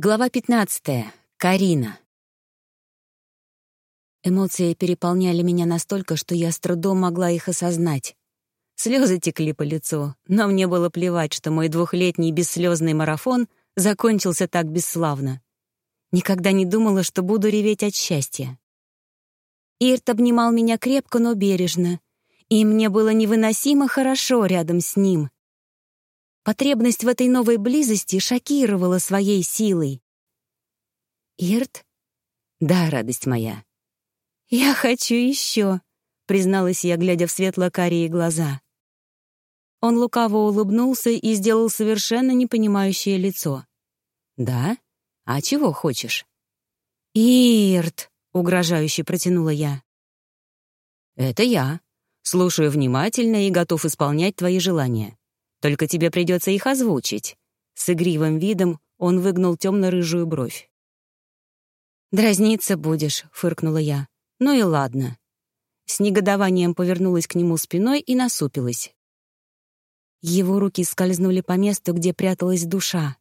Глава 15. Карина. Эмоции переполняли меня настолько, что я с трудом могла их осознать. Слезы текли по лицу, но мне было плевать, что мой двухлетний бесслезный марафон закончился так бесславно. Никогда не думала, что буду реветь от счастья. Ирт обнимал меня крепко, но бережно, и мне было невыносимо хорошо рядом с ним — Потребность в этой новой близости шокировала своей силой. «Ирт?» «Да, радость моя». «Я хочу еще», — призналась я, глядя в светло-карие глаза. Он лукаво улыбнулся и сделал совершенно непонимающее лицо. «Да? А чего хочешь?» «Ирт!» — угрожающе протянула я. «Это я. Слушаю внимательно и готов исполнять твои желания. Только тебе придется их озвучить». С игривым видом он выгнул темно-рыжую бровь. «Дразниться будешь», — фыркнула я. «Ну и ладно». С негодованием повернулась к нему спиной и насупилась. Его руки скользнули по месту, где пряталась душа.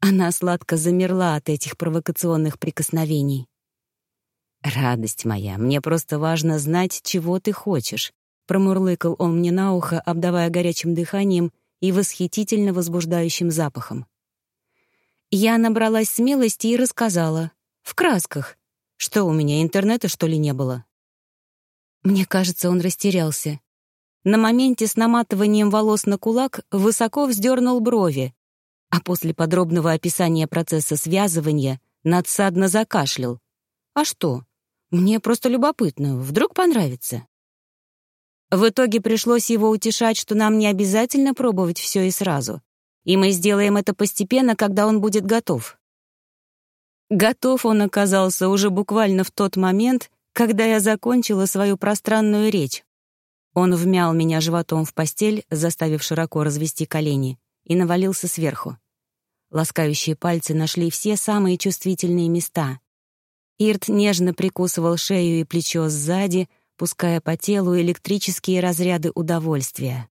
Она сладко замерла от этих провокационных прикосновений. «Радость моя, мне просто важно знать, чего ты хочешь», — промурлыкал он мне на ухо, обдавая горячим дыханием и восхитительно возбуждающим запахом. Я набралась смелости и рассказала. В красках. Что, у меня интернета, что ли, не было? Мне кажется, он растерялся. На моменте с наматыванием волос на кулак высоко вздернул брови, а после подробного описания процесса связывания надсадно закашлял. А что? Мне просто любопытно, вдруг понравится. В итоге пришлось его утешать, что нам не обязательно пробовать все и сразу, и мы сделаем это постепенно, когда он будет готов. Готов он оказался уже буквально в тот момент, когда я закончила свою пространную речь. Он вмял меня животом в постель, заставив широко развести колени, и навалился сверху. Ласкающие пальцы нашли все самые чувствительные места. Ирт нежно прикусывал шею и плечо сзади, пуская по телу электрические разряды удовольствия.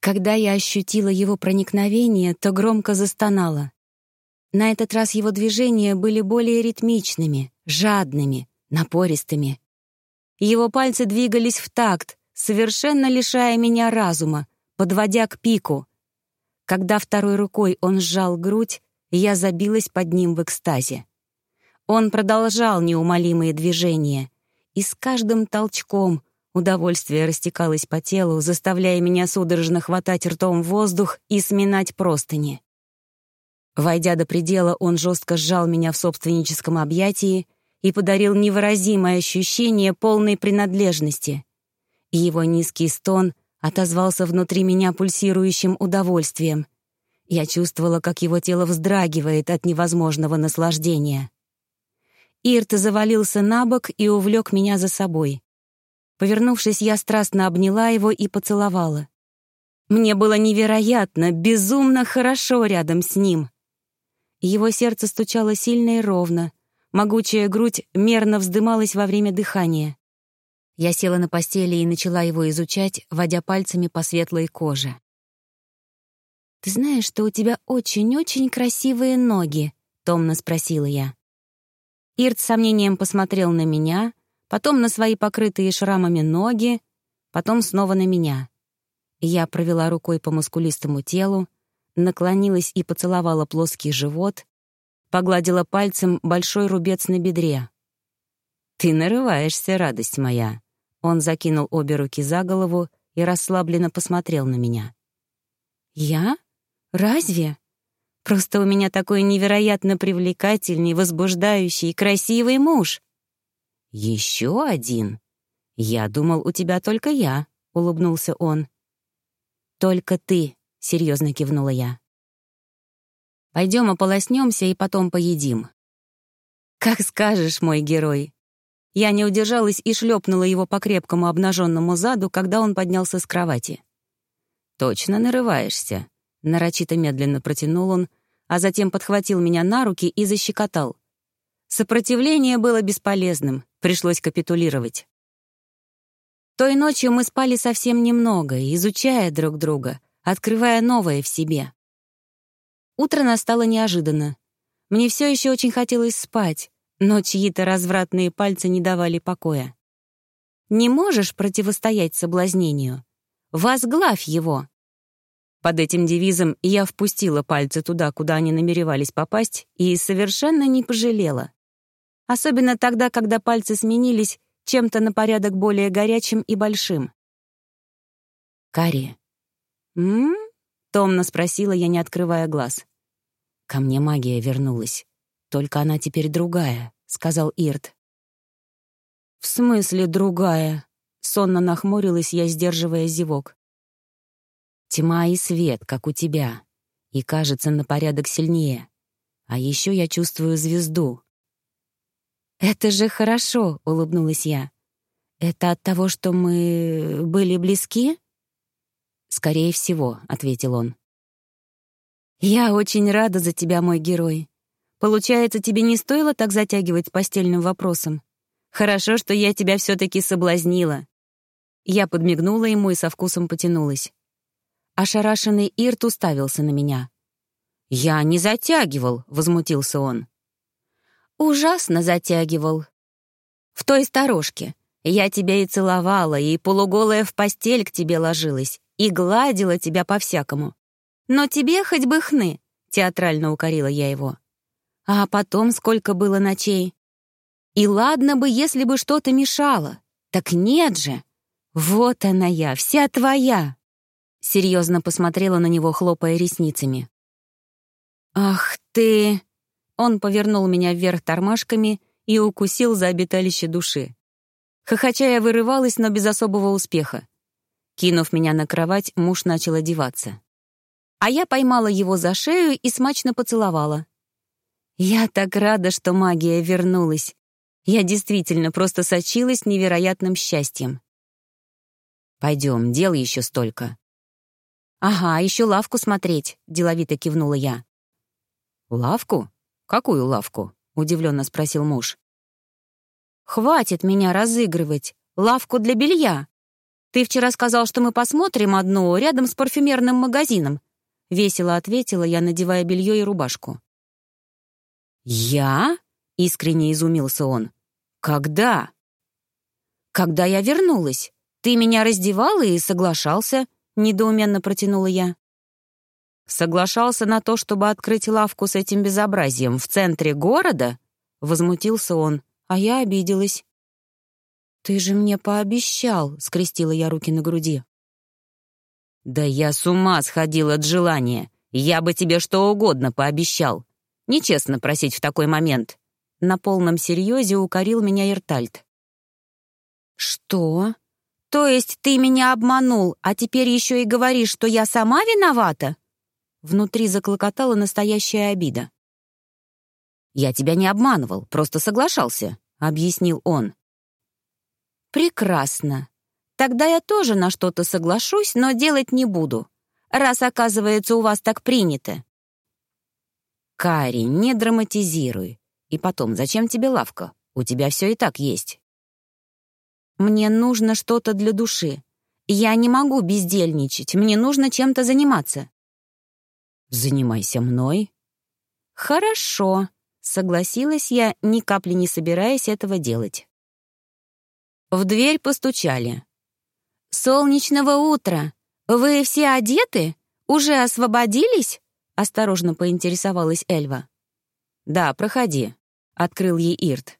Когда я ощутила его проникновение, то громко застонала. На этот раз его движения были более ритмичными, жадными, напористыми. Его пальцы двигались в такт, совершенно лишая меня разума, подводя к пику. Когда второй рукой он сжал грудь, я забилась под ним в экстазе. Он продолжал неумолимые движения, и с каждым толчком удовольствие растекалось по телу, заставляя меня судорожно хватать ртом воздух и сминать простыни. Войдя до предела, он жестко сжал меня в собственническом объятии и подарил невыразимое ощущение полной принадлежности. Его низкий стон отозвался внутри меня пульсирующим удовольствием. Я чувствовала, как его тело вздрагивает от невозможного наслаждения. Ирт завалился на бок и увлек меня за собой. Повернувшись, я страстно обняла его и поцеловала. Мне было невероятно, безумно хорошо рядом с ним. Его сердце стучало сильно и ровно, могучая грудь мерно вздымалась во время дыхания. Я села на постели и начала его изучать, водя пальцами по светлой коже. «Ты знаешь, что у тебя очень-очень красивые ноги?» — томно спросила я. Ирт с сомнением посмотрел на меня, потом на свои покрытые шрамами ноги, потом снова на меня. Я провела рукой по мускулистому телу, наклонилась и поцеловала плоский живот, погладила пальцем большой рубец на бедре. «Ты нарываешься, радость моя!» Он закинул обе руки за голову и расслабленно посмотрел на меня. «Я? Разве?» Просто у меня такой невероятно привлекательный, возбуждающий, красивый муж. Еще один? Я думал, у тебя только я, улыбнулся он. Только ты, серьезно кивнула я. Пойдем ополоснемся и потом поедим. Как скажешь, мой герой. Я не удержалась и шлепнула его по крепкому обнаженному заду, когда он поднялся с кровати. Точно нарываешься, Нарочито медленно протянул он, а затем подхватил меня на руки и защекотал. Сопротивление было бесполезным, пришлось капитулировать. Той ночью мы спали совсем немного, изучая друг друга, открывая новое в себе. Утро настало неожиданно. Мне все еще очень хотелось спать, но чьи-то развратные пальцы не давали покоя. Не можешь противостоять соблазнению? Возглавь его. Под этим девизом я впустила пальцы туда, куда они намеревались попасть, и совершенно не пожалела. Особенно тогда, когда пальцы сменились чем-то на порядок более горячим и большим. «Карри». «М?», -м — томно спросила я, не открывая глаз. «Ко мне магия вернулась. Только она теперь другая», — сказал Ирт. «В смысле другая?» — сонно нахмурилась я, сдерживая зевок. «Тьма и свет, как у тебя, и кажется на порядок сильнее. А еще я чувствую звезду». «Это же хорошо», — улыбнулась я. «Это от того, что мы были близки?» «Скорее всего», — ответил он. «Я очень рада за тебя, мой герой. Получается, тебе не стоило так затягивать с постельным вопросом? Хорошо, что я тебя все таки соблазнила». Я подмигнула ему и со вкусом потянулась. Ошарашенный Ирт уставился на меня. «Я не затягивал», — возмутился он. «Ужасно затягивал. В той сторожке. Я тебя и целовала, и полуголая в постель к тебе ложилась, и гладила тебя по-всякому. Но тебе хоть бы хны», — театрально укорила я его. А потом сколько было ночей. И ладно бы, если бы что-то мешало. Так нет же. Вот она я, вся твоя. Серьезно посмотрела на него, хлопая ресницами. «Ах ты!» Он повернул меня вверх тормашками и укусил за обиталище души. Хохоча я вырывалась, но без особого успеха. Кинув меня на кровать, муж начал одеваться. А я поймала его за шею и смачно поцеловала. Я так рада, что магия вернулась. Я действительно просто сочилась невероятным счастьем. Пойдем, дел еще столько. Ага, еще лавку смотреть, деловито кивнула я. Лавку? Какую лавку? удивленно спросил муж. Хватит меня разыгрывать. Лавку для белья. Ты вчера сказал, что мы посмотрим одну рядом с парфюмерным магазином. Весело ответила я, надевая белье и рубашку. «Я?» — искренне изумился он. «Когда?» «Когда я вернулась. Ты меня раздевала и соглашался», — недоуменно протянула я. «Соглашался на то, чтобы открыть лавку с этим безобразием в центре города?» — возмутился он, а я обиделась. «Ты же мне пообещал», — скрестила я руки на груди. «Да я с ума сходил от желания. Я бы тебе что угодно пообещал. Нечестно просить в такой момент. На полном серьезе укорил меня Иртальт. «Что? То есть ты меня обманул, а теперь еще и говоришь, что я сама виновата?» Внутри заклокотала настоящая обида. «Я тебя не обманывал, просто соглашался», — объяснил он. «Прекрасно. Тогда я тоже на что-то соглашусь, но делать не буду, раз, оказывается, у вас так принято. «Кари, не драматизируй. И потом, зачем тебе лавка? У тебя все и так есть». «Мне нужно что-то для души. Я не могу бездельничать, мне нужно чем-то заниматься». «Занимайся мной». «Хорошо», — согласилась я, ни капли не собираясь этого делать. В дверь постучали. «Солнечного утра! Вы все одеты? Уже освободились?» Осторожно поинтересовалась Эльва. «Да, проходи», — открыл ей Ирт.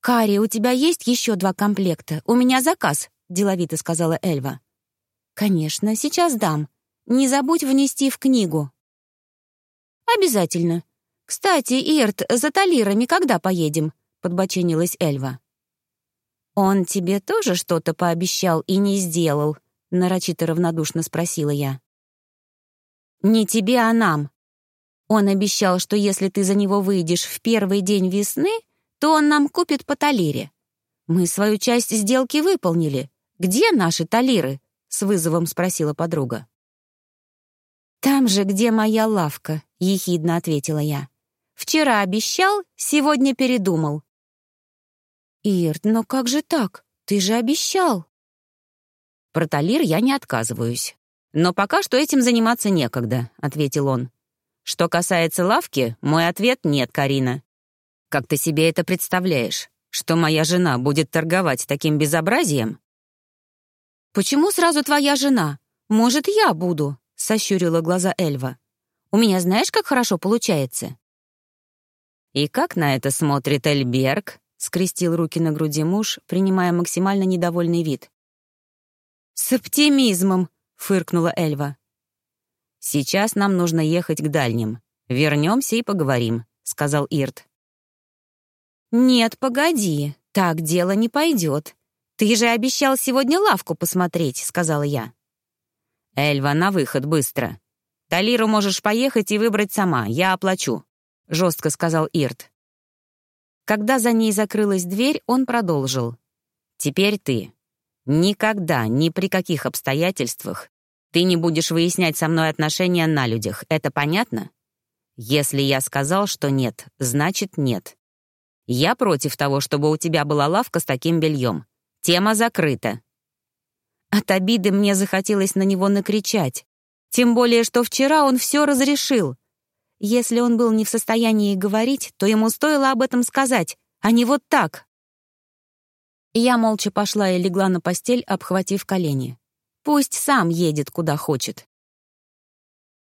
«Кари, у тебя есть еще два комплекта? У меня заказ», — деловито сказала Эльва. «Конечно, сейчас дам. Не забудь внести в книгу». «Обязательно. Кстати, Ирт, за талирами когда поедем?» — подбоченилась Эльва. «Он тебе тоже что-то пообещал и не сделал?» — нарочито равнодушно спросила я. Не тебе, а нам. Он обещал, что если ты за него выйдешь в первый день весны, то он нам купит по талире. Мы свою часть сделки выполнили. Где наши талиры? С вызовом спросила подруга. «Там же, где моя лавка», — ехидно ответила я. «Вчера обещал, сегодня передумал». «Ирт, но как же так? Ты же обещал». «Про талир я не отказываюсь. «Но пока что этим заниматься некогда», — ответил он. Что касается лавки, мой ответ — нет, Карина. Как ты себе это представляешь? Что моя жена будет торговать таким безобразием? «Почему сразу твоя жена? Может, я буду?» — сощурила глаза Эльва. «У меня знаешь, как хорошо получается?» «И как на это смотрит Эльберг?» — скрестил руки на груди муж, принимая максимально недовольный вид. «С оптимизмом!» — фыркнула Эльва. «Сейчас нам нужно ехать к дальним. Вернемся и поговорим», — сказал Ирт. «Нет, погоди, так дело не пойдет. Ты же обещал сегодня лавку посмотреть», — сказала я. «Эльва, на выход, быстро. Талиру можешь поехать и выбрать сама, я оплачу», — жестко сказал Ирт. Когда за ней закрылась дверь, он продолжил. «Теперь ты. Никогда, ни при каких обстоятельствах ты не будешь выяснять со мной отношения на людях, это понятно? Если я сказал, что нет, значит нет. Я против того, чтобы у тебя была лавка с таким бельем. Тема закрыта». От обиды мне захотелось на него накричать. Тем более, что вчера он все разрешил. Если он был не в состоянии говорить, то ему стоило об этом сказать, а не вот так. Я молча пошла и легла на постель, обхватив колени. Пусть сам едет, куда хочет.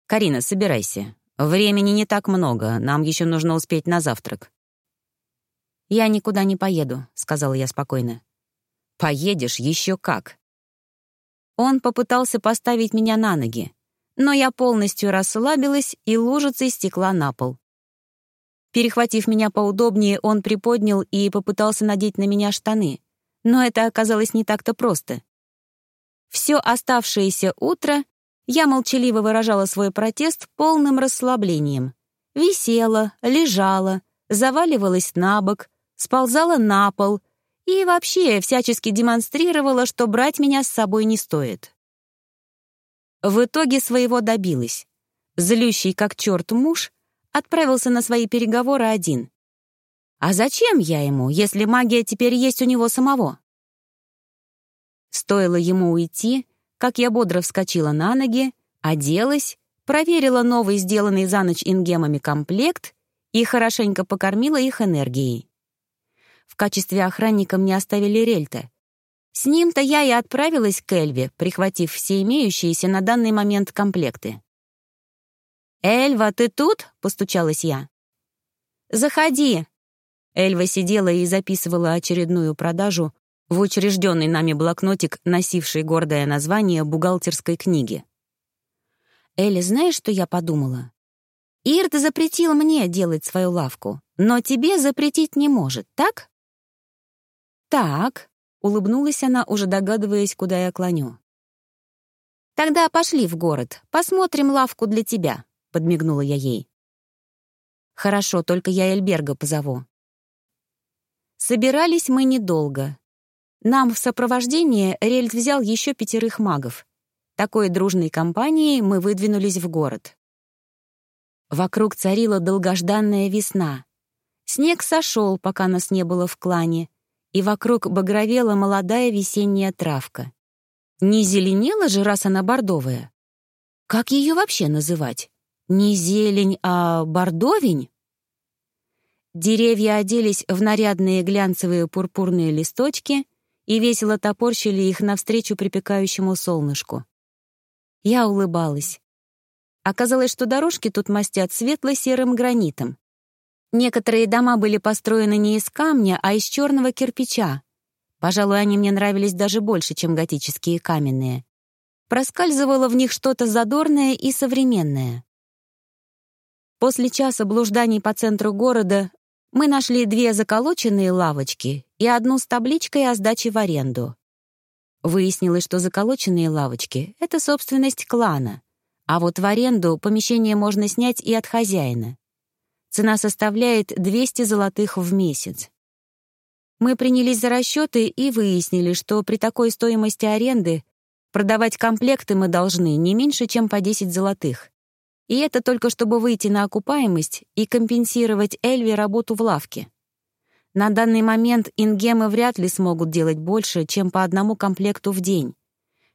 «Карина, собирайся. Времени не так много, нам еще нужно успеть на завтрак». «Я никуда не поеду», — сказала я спокойно. «Поедешь еще как». Он попытался поставить меня на ноги, но я полностью расслабилась и лужицей стекла на пол. Перехватив меня поудобнее, он приподнял и попытался надеть на меня штаны, но это оказалось не так-то просто. Все оставшееся утро я молчаливо выражала свой протест полным расслаблением. Висела, лежала, заваливалась на бок, сползала на пол и вообще всячески демонстрировала, что брать меня с собой не стоит. В итоге своего добилась. Злющий как черт муж отправился на свои переговоры один. А зачем я ему, если магия теперь есть у него самого? Стоило ему уйти, как я бодро вскочила на ноги, оделась, проверила новый сделанный за ночь ингемами комплект и хорошенько покормила их энергией. В качестве охранника мне оставили Рельта. С ним-то я и отправилась к Эльве, прихватив все имеющиеся на данный момент комплекты. «Эльва, ты тут?» — постучалась я. «Заходи!» Эльва сидела и записывала очередную продажу в учрежденный нами блокнотик, носивший гордое название бухгалтерской книги. «Элли, знаешь, что я подумала? Ирт запретил мне делать свою лавку, но тебе запретить не может, так?» «Так», — улыбнулась она, уже догадываясь, куда я клоню. «Тогда пошли в город, посмотрим лавку для тебя», — подмигнула я ей. «Хорошо, только я Эльберга позову». Собирались мы недолго, нам в сопровождение Рельд взял еще пятерых магов. Такой дружной компанией мы выдвинулись в город. Вокруг царила долгожданная весна. Снег сошел, пока нас не было в клане, и вокруг багровела молодая весенняя травка. Не зеленела же, раз она бордовая. Как ее вообще называть? Не зелень, а бордовень? Деревья оделись в нарядные глянцевые пурпурные листочки — и весело топорщили их навстречу припекающему солнышку. Я улыбалась. Оказалось, что дорожки тут мастят светло-серым гранитом. Некоторые дома были построены не из камня, а из черного кирпича. Пожалуй, они мне нравились даже больше, чем готические каменные. Проскальзывало в них что-то задорное и современное. После часа блужданий по центру города мы нашли две заколоченные лавочки и одну с табличкой о сдаче в аренду. Выяснилось, что заколоченные лавочки — это собственность клана, а вот в аренду помещение можно снять и от хозяина. Цена составляет 200 золотых в месяц. Мы принялись за расчеты и выяснили, что при такой стоимости аренды продавать комплекты мы должны не меньше, чем по 10 золотых. И это только чтобы выйти на окупаемость и компенсировать Эльве работу в лавке. На данный момент ингемы вряд ли смогут делать больше, чем по одному комплекту в день.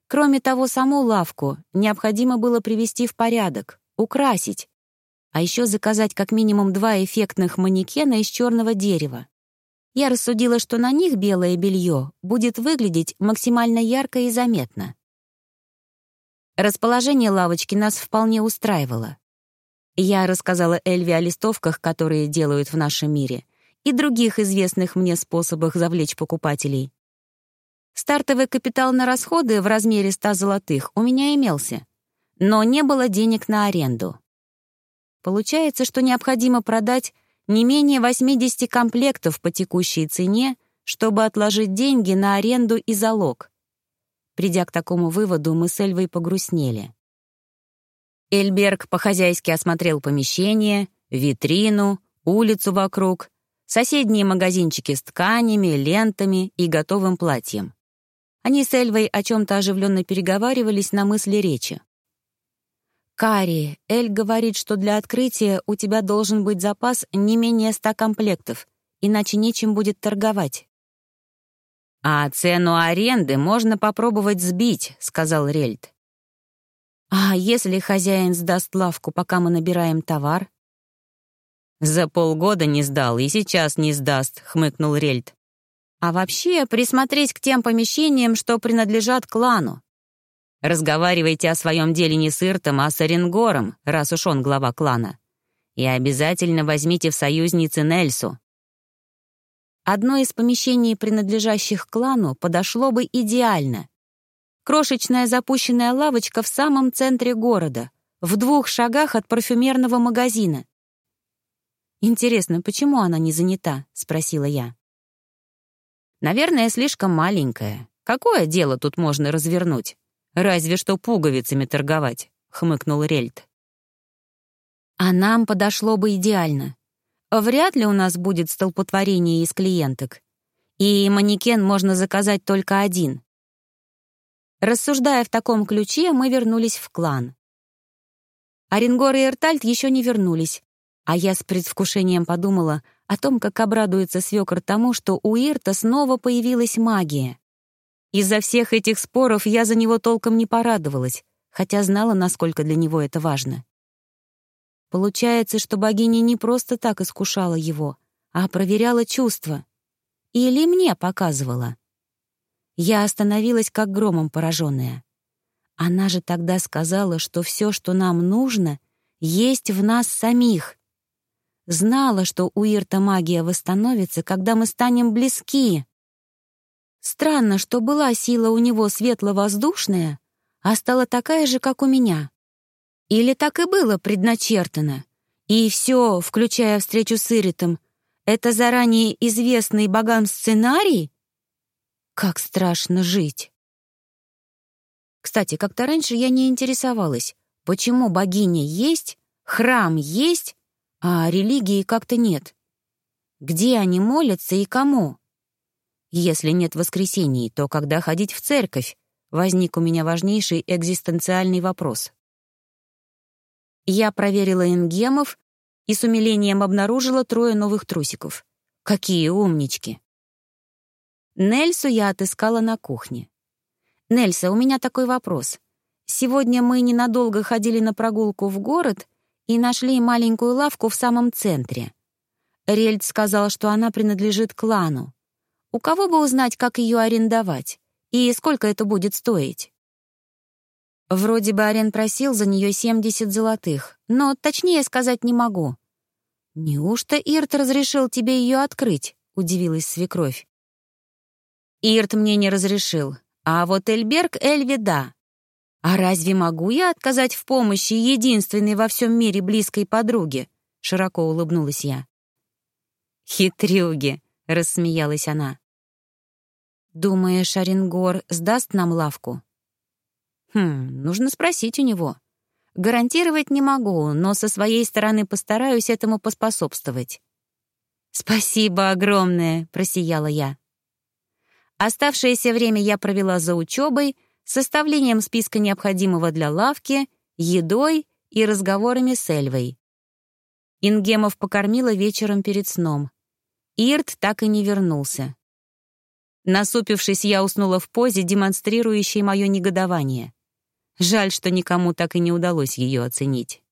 Кроме того, саму лавку необходимо было привести в порядок, украсить. А еще заказать как минимум два эффектных манекена из черного дерева. Я рассудила, что на них белое белье будет выглядеть максимально ярко и заметно. Расположение лавочки нас вполне устраивало. Я рассказала Эльве о листовках, которые делают в нашем мире, и других известных мне способах завлечь покупателей. Стартовый капитал на расходы в размере 100 золотых у меня имелся, но не было денег на аренду. Получается, что необходимо продать не менее 80 комплектов по текущей цене, чтобы отложить деньги на аренду и залог. Придя к такому выводу, мы с Эльвой погрустнели. Эльберг по-хозяйски осмотрел помещение, витрину, улицу вокруг, соседние магазинчики с тканями, лентами и готовым платьем. Они с Эльвой о чем-то оживленно переговаривались на мысли речи. «Кари, Эль говорит, что для открытия у тебя должен быть запас не менее ста комплектов, иначе нечем будет торговать». «А цену аренды можно попробовать сбить», — сказал Рельд. «А если хозяин сдаст лавку, пока мы набираем товар?» «За полгода не сдал и сейчас не сдаст», — хмыкнул Рельд. «А вообще присмотреть к тем помещениям, что принадлежат клану. Разговаривайте о своем деле не с Иртом, а с Оренгором, раз уж он глава клана. И обязательно возьмите в союзницы Нельсу. Одно из помещений, принадлежащих клану, подошло бы идеально. Крошечная запущенная лавочка в самом центре города, в двух шагах от парфюмерного магазина. «Интересно, почему она не занята?» — спросила я. «Наверное, слишком маленькая. Какое дело тут можно развернуть? Разве что пуговицами торговать», — хмыкнул Рельд. «А нам подошло бы идеально. Вряд ли у нас будет столпотворение из клиенток. И манекен можно заказать только один. Рассуждая в таком ключе, мы вернулись в клан. Оренгор и Эртальд еще не вернулись, а я с предвкушением подумала о том, как обрадуется свекор тому, что у Ирта снова появилась магия. Из-за всех этих споров я за него толком не порадовалась, хотя знала, насколько для него это важно. Получается, что богиня не просто так искушала его, а проверяла чувства. Или мне показывала. Я остановилась как громом пораженная. Она же тогда сказала, что все, что нам нужно, есть в нас самих. Знала, что у Ирта магия восстановится, когда мы станем близки. Странно, что была сила у него светло-воздушная, а стала такая же, как у меня. Или так и было предначертано? И все, включая встречу с Иритом, это заранее известный богам сценарий? Как страшно жить. Кстати, как-то раньше я не интересовалась, почему богиня есть, храм есть, а религии как-то нет. Где они молятся и кому? Если нет воскресений, то когда ходить в церковь? Возник у меня важнейший экзистенциальный вопрос. Я проверила ингемов и с умилением обнаружила трое новых трусиков. Какие умнички! Нельсу я отыскала на кухне. «Нельса, у меня такой вопрос. Сегодня мы ненадолго ходили на прогулку в город и нашли маленькую лавку в самом центре. Рельд сказал, что она принадлежит клану. У кого бы узнать, как ее арендовать? И сколько это будет стоить?» Вроде бы Арен просил за нее 70 золотых, но точнее сказать не могу. «Неужто Ирт разрешил тебе ее открыть?» — удивилась свекровь. «Ирт мне не разрешил, а вот Эльберг Эльви да. А разве могу я отказать в помощи единственной во всем мире близкой подруге?» — широко улыбнулась я. «Хитрюги!» — рассмеялась она. «Думаешь, Оренгор сдаст нам лавку?» Хм, нужно спросить у него. Гарантировать не могу, но со своей стороны постараюсь этому поспособствовать. «Спасибо огромное!» — просияла я. Оставшееся время я провела за учебой, составлением списка необходимого для лавки, едой и разговорами с Эльвой. Ингемов покормила вечером перед сном. Ирт так и не вернулся. Насупившись, я уснула в позе, демонстрирующей мое негодование. Жаль, что никому так и не удалось ее оценить.